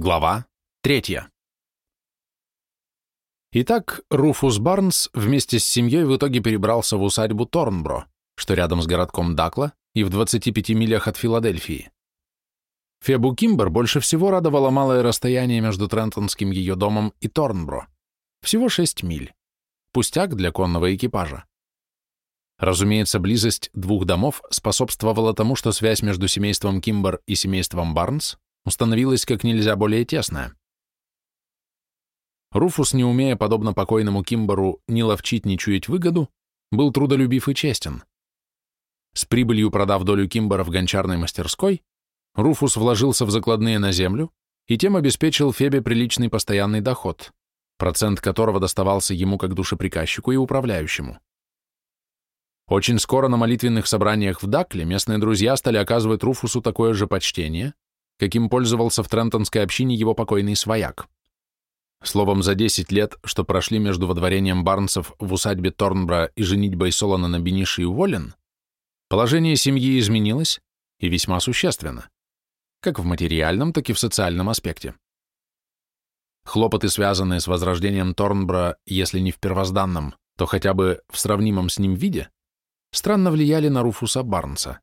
Глава третья. Итак, Руфус Барнс вместе с семьей в итоге перебрался в усадьбу Торнбро, что рядом с городком Дакла и в 25 милях от Филадельфии. Фебу Кимбер больше всего радовало малое расстояние между Трентонским ее домом и Торнбро. Всего 6 миль. Пустяк для конного экипажа. Разумеется, близость двух домов способствовала тому, что связь между семейством Кимбер и семейством Барнс установилась как нельзя более тесная. Руфус, не умея, подобно покойному Кимбору, ни ловчить, ни чуять выгоду, был трудолюбив и честен. С прибылью продав долю Кимбора в гончарной мастерской, Руфус вложился в закладные на землю и тем обеспечил Фебе приличный постоянный доход, процент которого доставался ему как душеприказчику и управляющему. Очень скоро на молитвенных собраниях в Дакле местные друзья стали оказывать Руфусу такое же почтение, каким пользовался в Трентонской общине его покойный свояк. Словом, за 10 лет, что прошли между водворением Барнсов в усадьбе Торнбра и женитьбой Солона на Бениши и Уоллен, положение семьи изменилось и весьма существенно, как в материальном, так и в социальном аспекте. Хлопоты, связанные с возрождением Торнбра, если не в первозданном, то хотя бы в сравнимом с ним виде, странно влияли на Руфуса Барнса.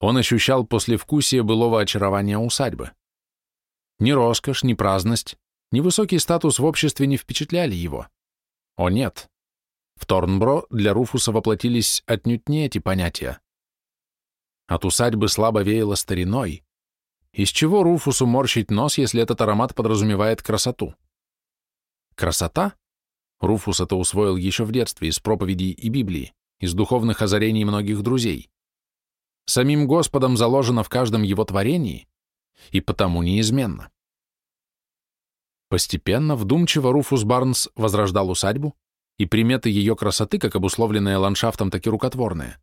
Он ощущал послевкусие былого очарования усадьбы. Ни роскошь, ни праздность, ни высокий статус в обществе не впечатляли его. О нет. В Торнбро для Руфуса воплотились отнюдь не эти понятия. От усадьбы слабо веяло стариной. Из чего Руфусу морщить нос, если этот аромат подразумевает красоту? Красота? Руфус это усвоил еще в детстве из проповедей и Библии, из духовных озарений многих друзей самим Господом заложено в каждом его творении и потому неизменно. Постепенно, вдумчиво Руфус Барнс возрождал усадьбу, и приметы ее красоты, как обусловленные ландшафтом, так и рукотворные,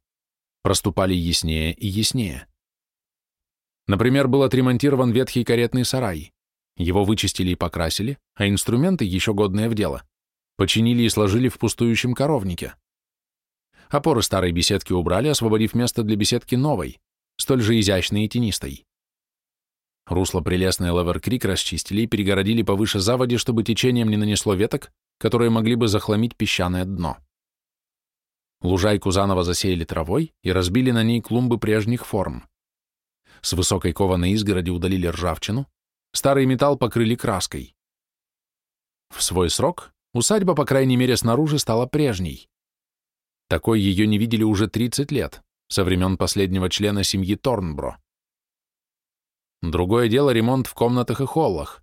проступали яснее и яснее. Например, был отремонтирован ветхий каретный сарай. Его вычистили и покрасили, а инструменты, еще годные в дело, починили и сложили в пустующем коровнике. Опоры старой беседки убрали, освободив место для беседки новой, столь же изящной и тенистой. Русло прелестной Лавер-Крик расчистили и перегородили повыше заводи, чтобы течением не нанесло веток, которые могли бы захламить песчаное дно. Лужайку заново засеяли травой и разбили на ней клумбы прежних форм. С высокой кованой изгороди удалили ржавчину, старый металл покрыли краской. В свой срок усадьба, по крайней мере снаружи, стала прежней. Такой ее не видели уже 30 лет, со времен последнего члена семьи Торнбро. Другое дело ремонт в комнатах и холлах.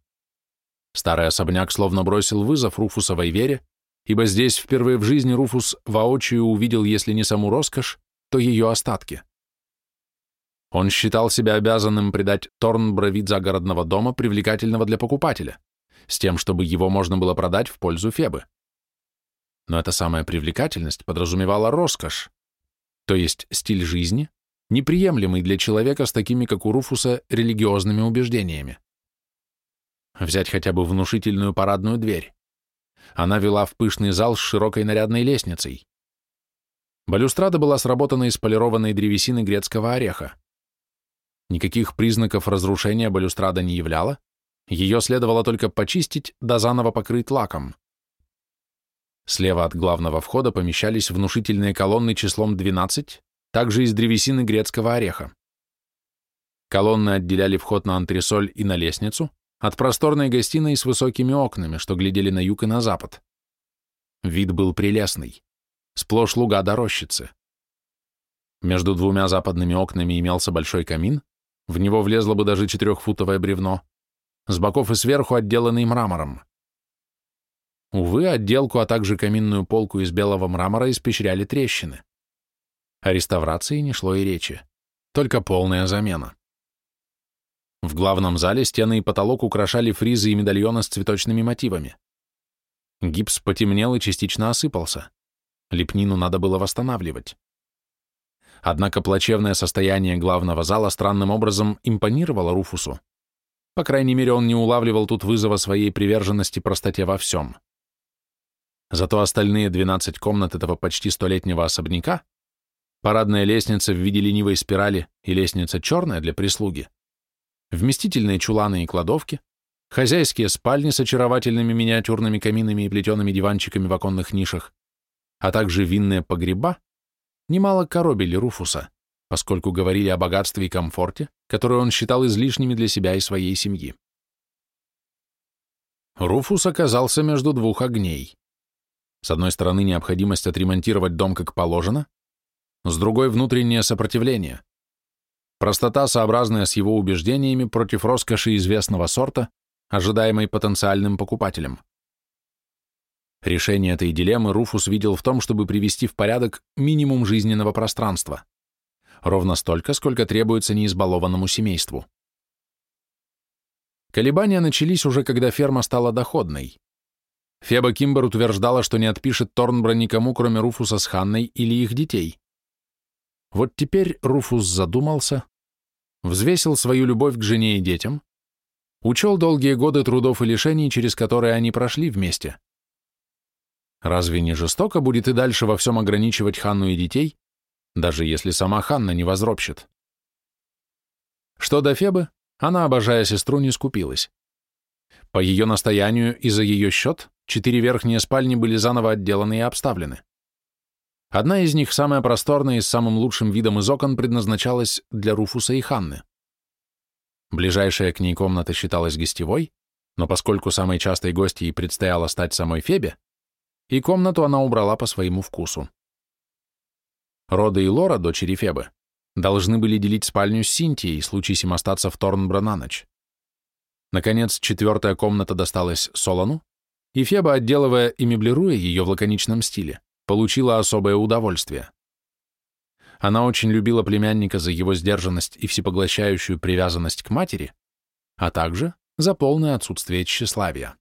Старый особняк словно бросил вызов Руфусовой вере, ибо здесь впервые в жизни Руфус воочию увидел, если не саму роскошь, то ее остатки. Он считал себя обязанным придать Торнбро вид загородного дома, привлекательного для покупателя, с тем, чтобы его можно было продать в пользу Фебы но эта самая привлекательность подразумевала роскошь, то есть стиль жизни, неприемлемый для человека с такими, как у Руфуса, религиозными убеждениями. Взять хотя бы внушительную парадную дверь. Она вела в пышный зал с широкой нарядной лестницей. Балюстрада была сработана из полированной древесины грецкого ореха. Никаких признаков разрушения балюстрада не являла, ее следовало только почистить да заново покрыть лаком. Слева от главного входа помещались внушительные колонны числом 12, также из древесины грецкого ореха. Колонны отделяли вход на антресоль и на лестницу от просторной гостиной с высокими окнами, что глядели на юг и на запад. Вид был прелестный. Сплошь луга до рощицы. Между двумя западными окнами имелся большой камин, в него влезло бы даже четырехфутовое бревно, с боков и сверху отделанный мрамором. Увы, отделку, а также каминную полку из белого мрамора испещряли трещины. О реставрации не шло и речи, только полная замена. В главном зале стены и потолок украшали фризы и медальоны с цветочными мотивами. Гипс потемнел и частично осыпался. Лепнину надо было восстанавливать. Однако плачевное состояние главного зала странным образом импонировало Руфусу. По крайней мере, он не улавливал тут вызова своей приверженности простоте во всем. Зато остальные 12 комнат этого почти столетнего особняка, парадная лестница в виде ленивой спирали и лестница черная для прислуги, вместительные чуланы и кладовки, хозяйские спальни с очаровательными миниатюрными каминами и плетеными диванчиками в оконных нишах, а также винные погреба, немало коробили Руфуса, поскольку говорили о богатстве и комфорте, которые он считал излишними для себя и своей семьи. Руфус оказался между двух огней. С одной стороны, необходимость отремонтировать дом как положено, с другой — внутреннее сопротивление. Простота, сообразная с его убеждениями против роскоши известного сорта, ожидаемой потенциальным покупателем. Решение этой дилеммы Руфус видел в том, чтобы привести в порядок минимум жизненного пространства. Ровно столько, сколько требуется неизбалованному семейству. Колебания начались уже, когда ферма стала доходной. Феба Кимбер утверждала, что не отпишет Торнбро никому, кроме Руфуса с Ханной или их детей. Вот теперь Руфус задумался, взвесил свою любовь к жене и детям, учел долгие годы трудов и лишений, через которые они прошли вместе. Разве не жестоко будет и дальше во всем ограничивать Ханну и детей, даже если сама Ханна не возропщит? Что до Фебы, она, обожая сестру, не скупилась. По ее настоянию и за ее счет четыре верхние спальни были заново отделаны и обставлены. Одна из них, самая просторная и с самым лучшим видом из окон, предназначалась для Руфуса и Ханны. Ближайшая к ней комната считалась гостевой, но поскольку самой частой гостьей предстояло стать самой Фебе, и комнату она убрала по своему вкусу. Рода и Лора, дочери Фебы, должны были делить спальню с Синтией, случись им остаться в Торнбро на ночь. Наконец, четвертая комната досталась Солону, и Феба, отделывая и меблируя ее в лаконичном стиле, получила особое удовольствие. Она очень любила племянника за его сдержанность и всепоглощающую привязанность к матери, а также за полное отсутствие тщеславия.